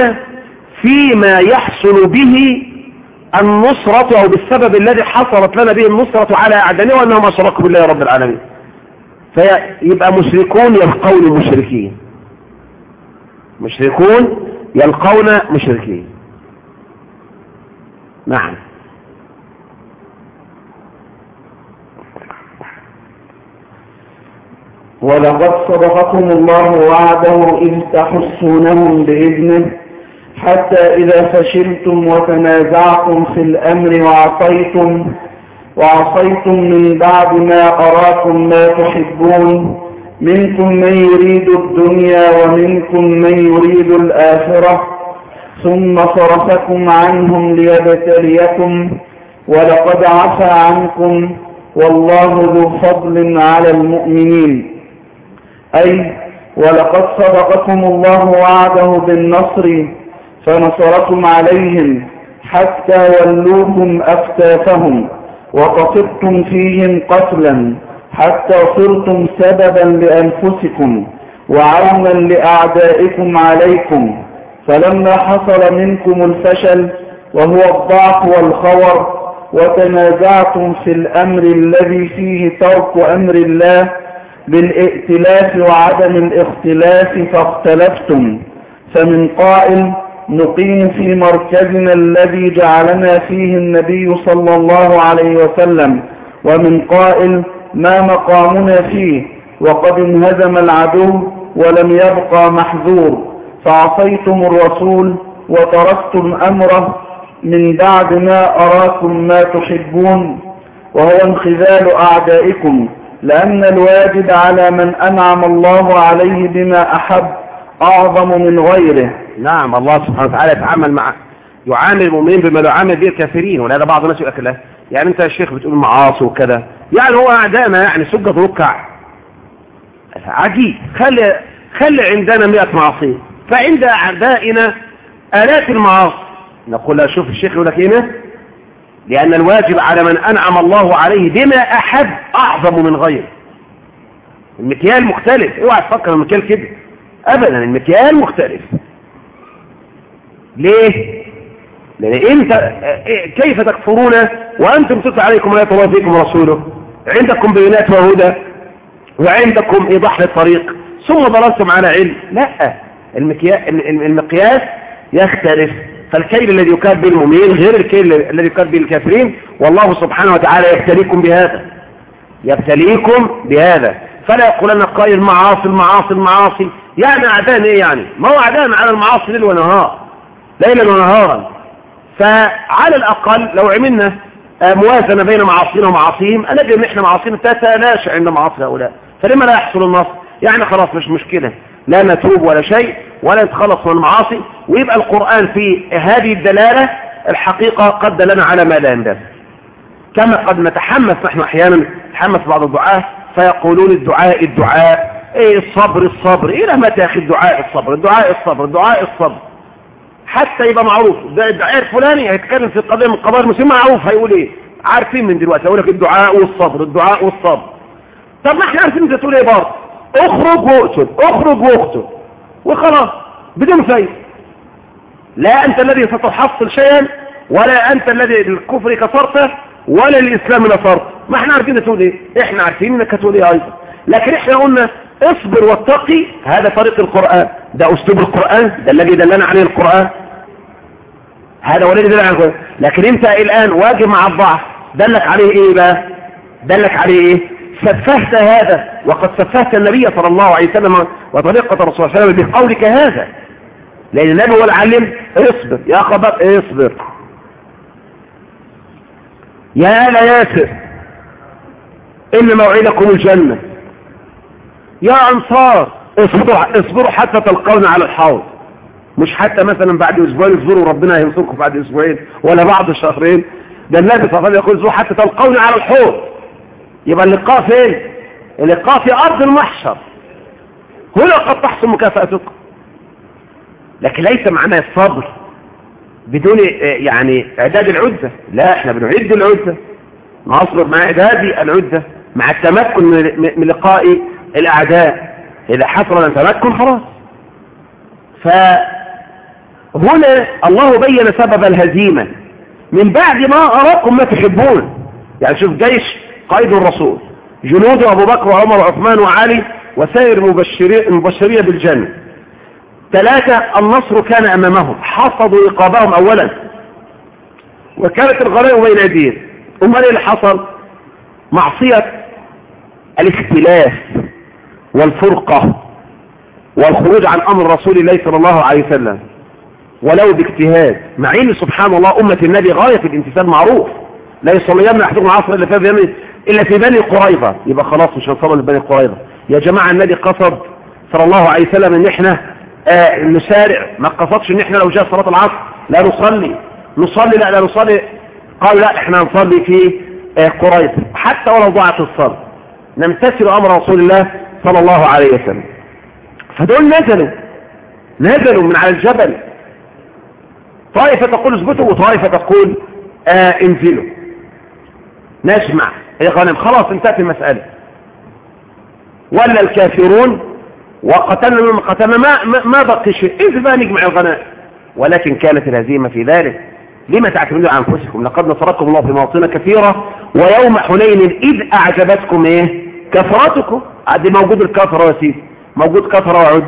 فيما يحصل به النصرة أو بالسبب الذي حصلت لنا به النصرة على أعدائنا وأنهم أشركوا بالله رب العالمين. فيبقى مشركون يلقون مشركين. مشركون يلقون مشركين. نعم. ولقد صدقكم الله وعده إذ تحسونهم بإذنه. حتى إذا فشلتم وتنازعتم في الأمر وعصيتم وعصيتم من بعد ما أراكم ما تحبون. منكم من يريد الدنيا ومنكم من يريد الآخرة. ثم صرفكم عنهم ليبتليكم ولقد عفى عنكم. والله ذو فضل على المؤمنين. أي ولقد صدقكم الله وعده بالنصر. فنصركم عليهم حتى ولوكم أفتافهم وقصدتم فيهم قتلا حتى صرتم سببا لأنفسكم وعونا لأعدائكم عليكم. فلما حصل منكم الفشل وهو الضعف والخور وتنازعتم في الأمر الذي فيه ترك أمر الله بالائتلاف وعدم الاختلاف فاختلفتم. فمن قائل نقيم في مركزنا الذي جعلنا فيه النبي صلى الله عليه وسلم ومن قائل ما مقامنا فيه وقد انهزم العدو ولم يبقى محذور. فعصيتم الرسول وتركتم أمره من بعد ما أراكم ما تحبون وهو انخذال أعدائكم لأن الواجب على من أنعم الله عليه بما أحب. أعظم من غيره. نعم الله سبحانه وتعالى يتعامل مع يعامل المؤمنين بما يعامل به الكافرين ولهذا بعض الناس يقول لك يعني أنت يا شيخ بتقول معاصي وكذا. يعني هو اعدائنا يعني سجة ركع عجيب. خلي خلي عندنا 100 معاصي. فعند أعدائنا آلاف المعاصي. نقول لا شوف الشيخ يقول لك هنا لأن الواجب على من أنعم الله عليه بما أحب أعظم من غيره. المكيال مختلف. اوعى تفكر المكيال كده ابدا المكيال مختلف. ليه؟ لأن أنت كيف تكفرون؟ وأنتم تتلى عليكم ايات الله فيكم ورسوله. عندكم بينات وهدى وعندكم إيضاح للطريق. ثم ضللتم على علم. لا المقياس يختلف. فالكيل الذي يكاد به المؤمنين غير الكيل الذي يكاد به الكافرين. والله سبحانه وتعالى يبتليكم بهذا. يبتليكم بهذا. فلا يقولن قائل معاصي المعاصي المعاصي. يعني اعدان إيه يعني؟ ما هو اعدان على المعاصي ليل ونهار. ليلا ونهارا. فعلى الأقل لو عملنا موازنة بين معاصينا ومعاصيهم نجد إن إحنا معاصينا تتلاشى عند معاصي هؤلاء. فلما لا يحصل النصر يعني خلاص مش مشكلة. لا نتوب ولا شيء ولا نتخلص من المعاصي. ويبقى القرآن في هذه الدلالة الحقيقة قد دلنا على ما لا يندفع كما قد نتحمس نحن أحيانا نتحمس بعض الدعاء فيقولون الدعاء الدعاء. إيه الصبر الصبر. إلى متى يا أخي الدعاء الصبر؟ الدعاء الصبر الدعاء الصبر. حتى يبقى معروف. ده الدعاء الفلاني هيتكلم في قضية من قضايا المسلمين معروف هيقول إيه؟ عارفين من دلوقتي. هقول لك الدعاء والصبر الدعاء والصبر. طب ما إحنا عارفين أنت تقول إيه برضه؟ اخرج واقتل اخرج واقتل. وخلاص بدون فايده لا أنت الذي ستحصل شيئا ولا أنت الذي الكفر كفرته ولا الإسلام نصرت ما إحنا عارفين تقول إيه؟ إحنا عارفين إنك هتقول إيه أيضا. لكن إحنا قلنا اصبر واتقي هذا طريق القرآن. ده أسلوب القرآن ده الذي دلنا عليه القرآن. هذا هو الذي دلنا عليه القرآن. لكن أنت الآن واجه مع الضعف. دلك عليه إيه بقى؟ دلك عليه إيه؟ سفهت هذا وقد سفهت النبي صلى الله عليه وسلم وطريقة الرسول صلى الله عليه وسلم بقولك هذا. لأن النبي هو العلم اصبر يا خبر اصبر. يا آل ياسر إن موعدكم الجنة. يا أنصار اصبروا, اصبروا حتى تلقون على الحوض. مش حتى مثلا بعد أسبوعين اصبروا ربنا ينصركم بعد أسبوعين ولا بعد شهرين. ده النبي صلى الله عليه وسلم يقول اصبروا حتى تلقون على الحوض. يبقى اللقاء فين؟ اللقاء في أرض المحشر. هنا قد تحصل مكافأتكم. لكن ليس معناه الصبر بدون يعني إعداد العدة. لا إحنا بنعد العدة. نصبر مع اعداد العدة مع التمكن من لقاء الأعداء إذا حصل التمكن خلاص. فهنا الله بين سبب الهزيمة. من بعد ما أراكم ما تحبون. يعني شوف جيش قائد الرسول جنود أبو بكر وعمر وعثمان وعلي وسائر المبشرين بالجنة. ثلاثة النصر كان أمامهم. حصدوا إقابهم أولا. وكانت الغنائم بين أيديهم ثم إيه اللي حصل؟ معصية الاختلاف. والفرقة والخروج عن أمر رسول الله صلى الله عليه وسلم ولو باجتهاد مع إن سبحان الله أمة النبي غاية في الامتثال معروف. لا يصلين أحدكم العصر إلا في إلا في بني قريظة. يبقى خلاص مش هنصلي لبني قريظة. يا جماعة النبي قصد صلى الله عليه وسلم إن إحنا آه نسارع. ما قصدش إن إحنا لو جاء صلاة العصر لا نصلي. نصلي لا لا نصلي. قالوا لا إحنا نصلي في آه قريظة. حتى ولو ضاعت الصلاة. نمتثل أمر رسول الله صلى الله عليه وسلم. فدول نزلوا. نزلوا من على الجبل. طائفة تقول اثبتوا وطائفة تقول آه انزلوا. نجمع يا غنم خلاص انتهت المسألة. ولا الكافرون وقتلنا من قتلنا ما, ما, بقي شيء. إذ ما نجمع الغنائم؟ ولكن كانت الهزيمة في ذلك. لما تعتمدوا على أنفسكم؟ لقد نصركم الله في مواطن كثيرة ويوم حنين إذ أعجبتكم إيه؟ كثرتكم عاد موجود الكثرة يا سيدي موجود كثرة وعد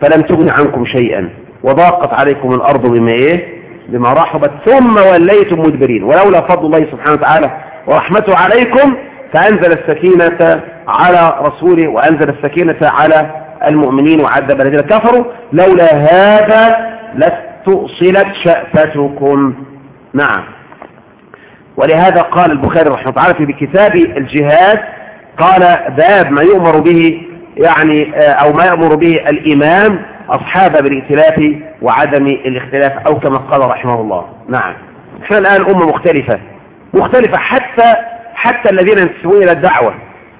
فلم تغن عنكم شيئا وضاقت عليكم الأرض بما إيه؟ بما رحبت ثم وليتم مدبرين ولولا فضل الله سبحانه وتعالى ورحمته عليكم فأنزل السكينة على رسوله وأنزل السكينة على المؤمنين وعذب الذين كفروا لولا هذا لاستؤصلت شأفتكم. نعم. ولهذا قال البخاري رحمه الله تعالى في كتاب الجهاد قال باب ما يؤمر به يعني أو ما يأمر به الإمام أصحاب بالائتلاف وعدم الاختلاف أو كما قال رحمه الله. نعم. إحنا الآن أمة مختلفة. مختلفة حتى حتى الذين ينتسبون إلى الدعوة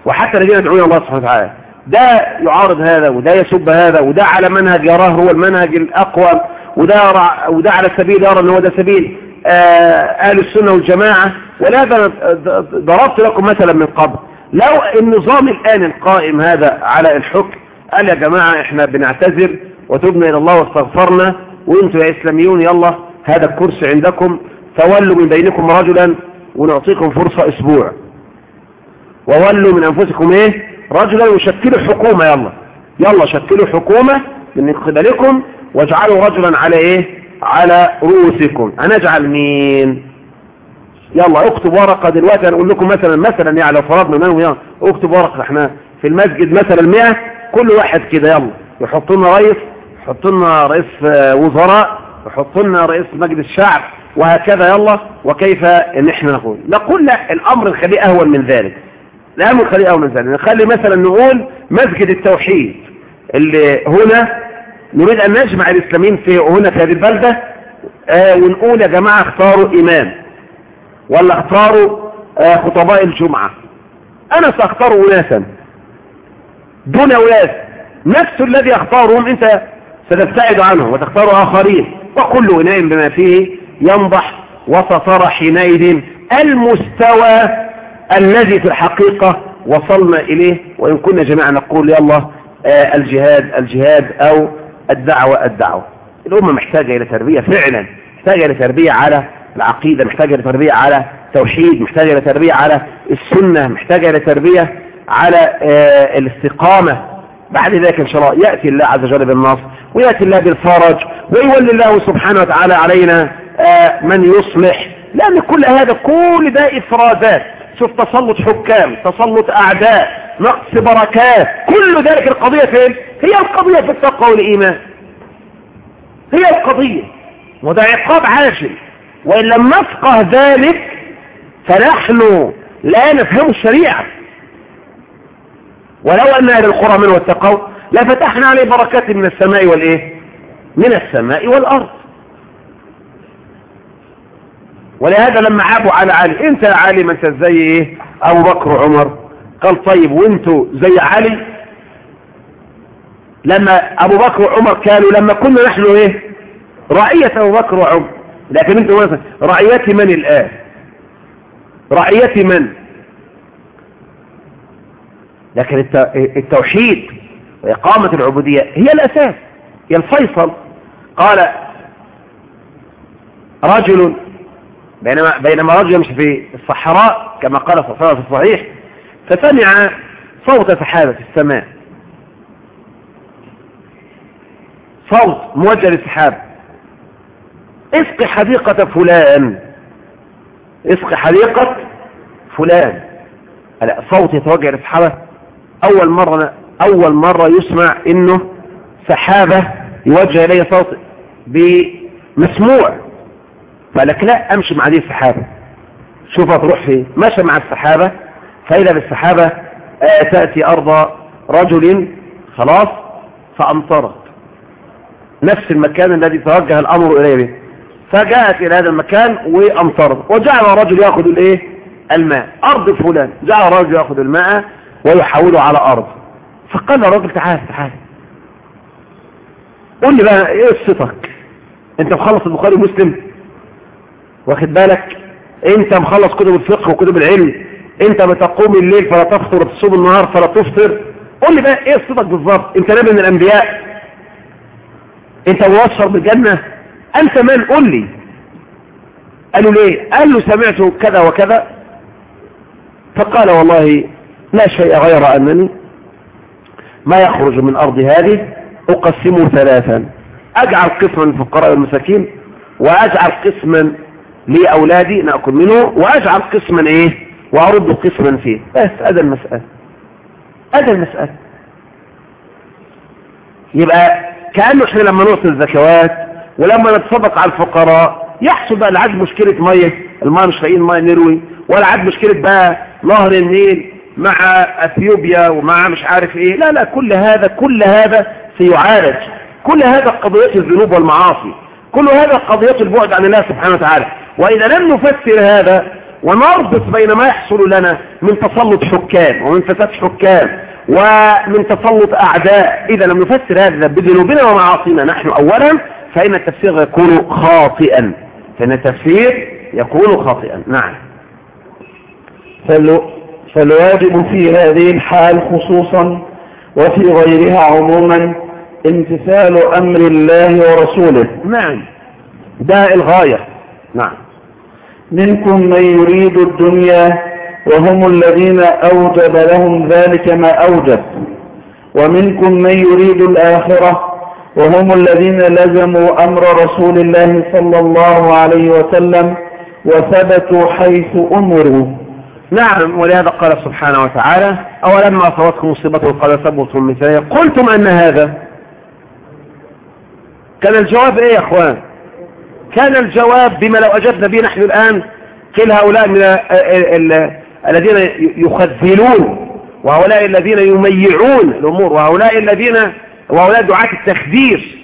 وحتى الذين يدعون الله سبحانه وتعالى. ده يعارض هذا وده يسب هذا وده على منهج يراه هو المنهج الأقوى وده, وده على سبيل يرى أنه ده سبيل أهل السنة والجماعة. ولهذا ضربت لكم مثلا من قبل. لو النظام الآن القائم هذا على الحكم قال يا جماعة إحنا بنعتذر وتبنا إلى الله واستغفرنا وأنتم يا إسلاميون يلا هذا الكرسي عندكم تولوا من بينكم رجلا ونعطيكم فرصة أسبوع. وولوا من أنفسكم إيه؟ رجلا وشكلوا حكومة يلا. يلا شكلوا حكومة من قبلكم واجعلوا رجلا على إيه؟ على رؤوسكم. هنجعل مين؟ يلا اكتب ورقة دلوقتي هنقول لكم مثلا مثلا يعني لو فرضنا منهم يلا اكتب ورقة إحنا في المسجد مثلا 100 كل واحد كده يلا. يحطوا لنا رئيس يحطوا لنا رئيس وزراء يحطوا لنا رئيس مجلس الشعب وهكذا يلا. وكيف إن إحنا نقول؟ نقول لا الأمر نخليه أهون من ذلك. الأمر نخليه أهون من ذلك. نخلي مثلا نقول مسجد التوحيد اللي هنا نريد أن نجمع الإسلاميين في هنا في هذه البلدة آه ونقول يا جماعة اختاروا إمام. ولا اختاروا آه خطباء الجمعة. أنا سأختار اناسا. دون أولاد نفس الذي أختارهم أنت ستبتعد عنه وتختار آخرين. وكل إناء بما فيه ينضح وسطر حينئذ المستوى الذي في الحقيقة وصلنا إليه. وإن كنا جميعا نقول يلا آه الجهاد الجهاد أو الدعوة الدعوة. الأمة محتاجة إلى تربية فعلا محتاجة إلى تربية على العقيدة محتاجة إلى تربية على توحيد محتاجة إلى تربية على السنة محتاجة إلى تربية على آه الاستقامة. بعد ذلك إن شاء الله يأتي الله عز وجل بالنصر ويأتي الله بالفرج ويولي الله سبحانه وتعالى علينا آه من يصلح. لأن كل هذا كل ده إفرازات شوف تسلط حكام تسلط أعداء نقص بركات كل ذلك القضية فين؟ هي القضية في التقوى والإيمان. هي القضية. وده عقاب عاجل. وإن لم نفقه ذلك فنحن لا نفهم الشريعة. ولو أن أهل القرى منه واتقوا لفتحنا عليه بركات من السماء والإيه؟ من السماء والأرض. ولهذا لما عابوا على علي انت يا علي ما انت زي إيه؟ أبو بكر وعمر. قال طيب وانتوا زي علي؟ لما أبو بكر وعمر كانوا لما كنا نحن إيه؟ رعية أبو بكر وعمر. لكن أنتوا مثلا رعية من الآن؟ رعية من؟ لكن التوحيد وإقامة العبودية هي الأساس هي الفيصل. قال رجل بينما, بينما رجل يمشي في الصحراء كما قال صلى الله عليه وسلم في الصحيح فسمع صوت سحابة في السماء. صوت موجه للسحاب اسق حديقة فلان. اسق حديقة فلان. صوت يتوجه للسحابة أول مرة أول مرة يسمع إنه سحابة يوجه إليه صوت بمسموع. فقالك لا أمشي مع دي السحابة. شوف هتروح فين مشى مع السحابة. فإذا بالسحابة آه تأتي أرض رجل خلاص فأمطرت. نفس المكان الذي توجه الأمر إليه. فجاءت إلى هذا المكان وأمطرت. وجعل الرجل يأخذ الإيه؟ الماء. أرض فلان. جعل الرجل يأخذ الماء ويحوله على أرض. فقال الرجل تعال تعال. قول لي بقى إيه قصتك؟ أنت مخلص البخاري ومسلم؟ واخد بالك؟ أنت مخلص كتب الفقه وكتب العلم. أنت بتقوم الليل فلا تفطر وتصوم النهار فلا تفطر. قول لي بقى إيه قصتك بالظبط؟ أنت نبي من الأنبياء. أنت مبشر بالجنة؟ أنت من؟ قول لي. قالوا ليه؟ قال له سمعت كذا وكذا. فقال والله لا شيء غير أنني ما يخرج من أرض هذه اقسمه ثلاثا. أجعل قسما للفقراء والمساكين وأجعل قسما لأولادي نأكل منه وأجعل قسما إيه؟ وأرد قسما فيه. بس هذا المسألة. هذا المسألة. يبقى كأنه إحنا لما نعطي الزكوات ولما نتصدق على الفقراء يحصل بقى العاد مشكلة مية المية مش لاقيين مية نروي ولا عاد مشكلة بقى نهر النيل مع أثيوبيا ومع مش عارف إيه. لا لا كل هذا كل هذا سيعالج. كل هذا قضية الذنوب والمعاصي. كل هذا قضية البعد عن الله سبحانه وتعالى. وإذا لم نفسر هذا ونربط بين ما يحصل لنا من تسلط حكام ومن فساد حكام ومن تسلط أعداء إذا لم نفسر هذا بذنوبنا ومعاصينا نحن أولا فإن التفسير يكون خاطئا. فإن التفسير يكون خاطئا. نعم. فالواجب في هذه الحال خصوصا وفي غيرها عموما امتثال أمر الله ورسوله. نعم. ده الغاية. نعم. منكم من يريد الدنيا وهم الذين أوجب لهم ذلك ما أوجب. ومنكم من يريد الآخرة وهم الذين لزموا أمر رسول الله صلى الله عليه وسلم وثبتوا حيث أمروا. نعم ولهذا قال سبحانه وتعالى أولما أصابتكم مصيبة قد ثبتم مثلها قلتم أن هذا. كان الجواب إيه يا إخوان؟ كان الجواب بما لو أجبنا به نحن الآن قيل هؤلاء من الذين يخذلون وهؤلاء الذين يميعون الأمور وهؤلاء الذين وهؤلاء دعاة التخدير.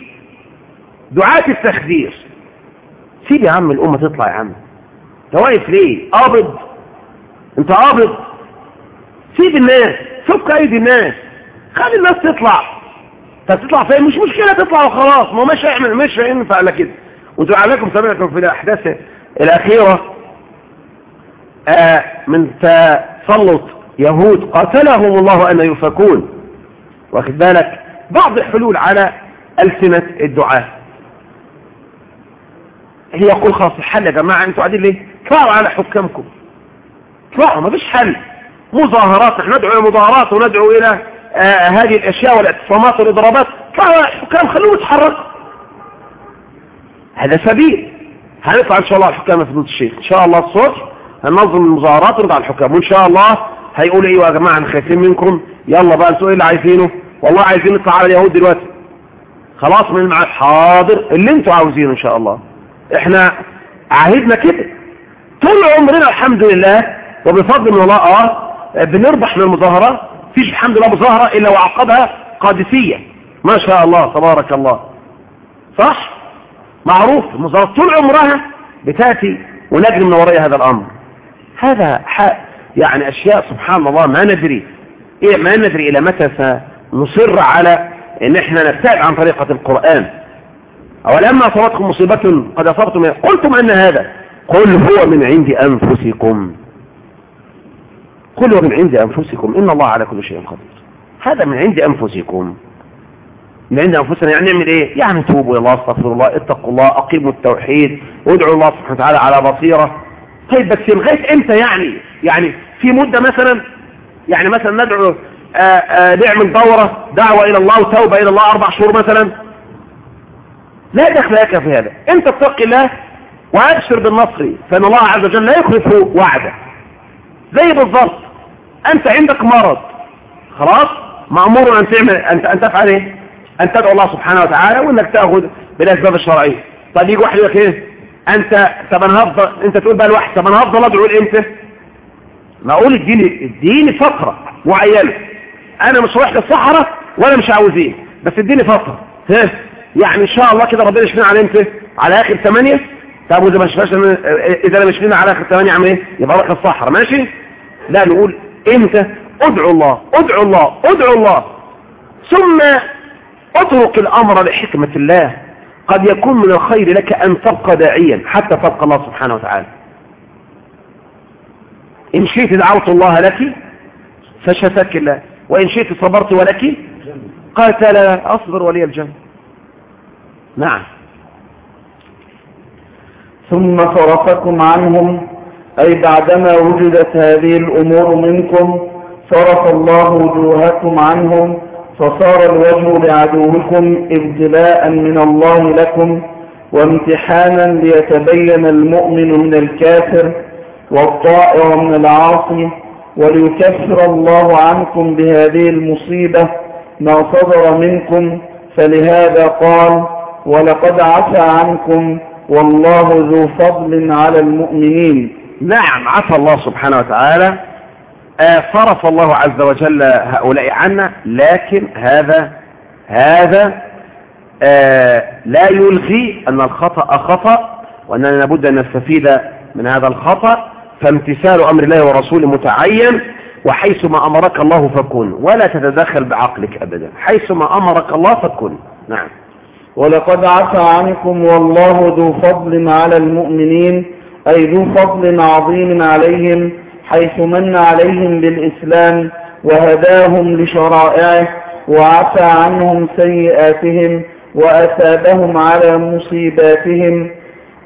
دعاة التخدير. سيب يا عم الأمة تطلع يا عم. انت واقف ليه؟ قابض. انت قابض. سيب الناس. فك ايدي الناس. خلي الناس تطلع. تطلع فين؟ مش مشكلة تطلع وخلاص. ما مش هيعمل مش هينفع على كده. وانتوا عليكم سمعتم في الأحداث الأخيرة آه من تسلط يهود قاتلهم الله أن يفكون. واخد بالك؟ بعض الحلول على ألسنة الدعاء. هي يقول خلاص الحل يا جماعة أنتوا قاعدين ليه؟ اطلعوا على حكامكم. اطلعوا ما فيش حل. مظاهرات نحن ندعو إلى مظاهرات وندعو إلى آه هذه الأشياء والاعتصامات والاضرابات. اطلعوا على الحكام خلوهم يتحركوا. هذا سبيل. هنطلع إن شاء الله على الحكام يا فضيلة الشيخ. إن شاء الله الصبح هننظم المظاهرات ونطلع على الحكام. وإن شاء الله هيقولوا أيوه يا جماعة إحنا خايفين منكم. يلا بقى أنتوا إيه اللي عايزينه؟ والله عايزين نطلع على اليهود دلوقتي. خلاص من الميعاد حاضر. اللي أنتوا عاوزينه إن شاء الله. إحنا عهدنا كده. طول عمرنا الحمد لله وبفضل من الله آه بنربح من المظاهرات فيش الحمد لله مظاهرة إلا وعقبها قادسية. ما شاء الله تبارك الله. صح؟ معروف. المظاهرات طول عمرها بتأتي ونجري من وراء هذا الأمر. هذا حق يعني أشياء سبحان الله ما ندري. إيه ما ندري إلى متى سنصر على إن إحنا نبتعد عن طريقة القرآن. أولما أصابتكم مصيبة قد أصبتم قلتم أن هذا. قل هو من عند أنفسكم. قل هو من عند أنفسكم. إن الله على كل شيء قدير. هذا من عند أنفسكم. من عند أنفسنا يعني نعمل إيه؟ يعني توبوا إلى الله استغفروا الله اتقوا الله أقيموا التوحيد وادعوا الله سبحانه وتعالى على بصيرة. طيب بس لغاية إمتى يعني؟ يعني في مدة مثلا يعني مثلا ندعو نعمل دورة دعوة إلى الله وتوبة إلى الله أربع شهور مثلا. لا دخل لك في هذا. انت اتق الله وأبشر بالنصر فإن الله عز وجل لا يخلف وعده. زي بالضبط. أنت عندك مرض. خلاص؟ مأمور أن تعمل أن, أن تفعل إيه؟ أن تدعو الله سبحانه وتعالى وإنك تأخذ بالأسباب الشرعية. طب يجي واحد يقول لك إيه؟ أنت طب أنا هفضل أنت تقول بقى لواحد طب أنا هفضل أدعو إمتى ما أقول اديني اديني فتره معينة. أنا مش رايح للصحراء ولا مش عاوزين بس اديني فترة. ها؟ يعني إن شاء الله كده ربنا يشفينا على إمتى؟ على آخر ثمانية؟ طب وإذا ما شفاش إذا لم يشفينا على آخر ثمانية اعمل إيه؟ يبقى روح الصحراء. ماشي؟ لا نقول إمتى؟ ادعو الله ادعو الله ادعو الله. ثم اترك الأمر لحكمة الله. قد يكون من الخير لك أن تبقى داعيا حتى تبقى الله سبحانه وتعالى. إن شئت دعوت الله لك فشفاك الله. وإن شئت صبرت ولك قالت لا أصبر ولي الجنة. نعم. ثم صرفكم عنهم أي بعدما وجدت هذه الأمور منكم صرف الله وجوهكم عنهم فصار الوجه لعدوكم ابتلاء من الله لكم وامتحانا ليتبين المؤمن من الكافر والطائر من العاصي وليكفر الله عنكم بهذه المصيبة ما صدر منكم فلهذا قال ولقد عفى عنكم والله ذو فضل على المؤمنين. نعم عفى الله سبحانه وتعالى. آه صرف الله عز وجل هؤلاء عنا لكن هذا هذا آه لا يلغي أن الخطأ خطأ وأننا لابد أن نستفيد من هذا الخطأ. فامتثال أمر الله ورسوله متعين وحيثما أمرك الله فكن ولا تتدخل بعقلك أبدا. حيثما أمرك الله فكن. نعم. ولقد عفى عنكم والله ذو فضل على المؤمنين أي ذو فضل عظيم عليهم حيث من عليهم بالإسلام وهداهم لشرائعه وعفى عنهم سيئاتهم وأثابهم على مصيباتهم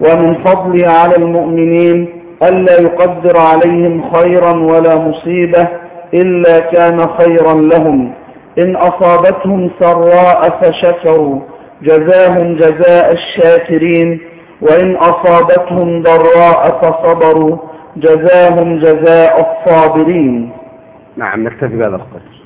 ومن فضله على المؤمنين ألا يقدر عليهم خيرا ولا مصيبة إلا كان خيرا لهم. إن أصابتهم سراء فشكروا. جزاهم جزاء الشاكرين. وإن أصابتهم ضراء فصبروا. جزاهم جزاء الصابرين. نعم نكتفي بهذا القدر.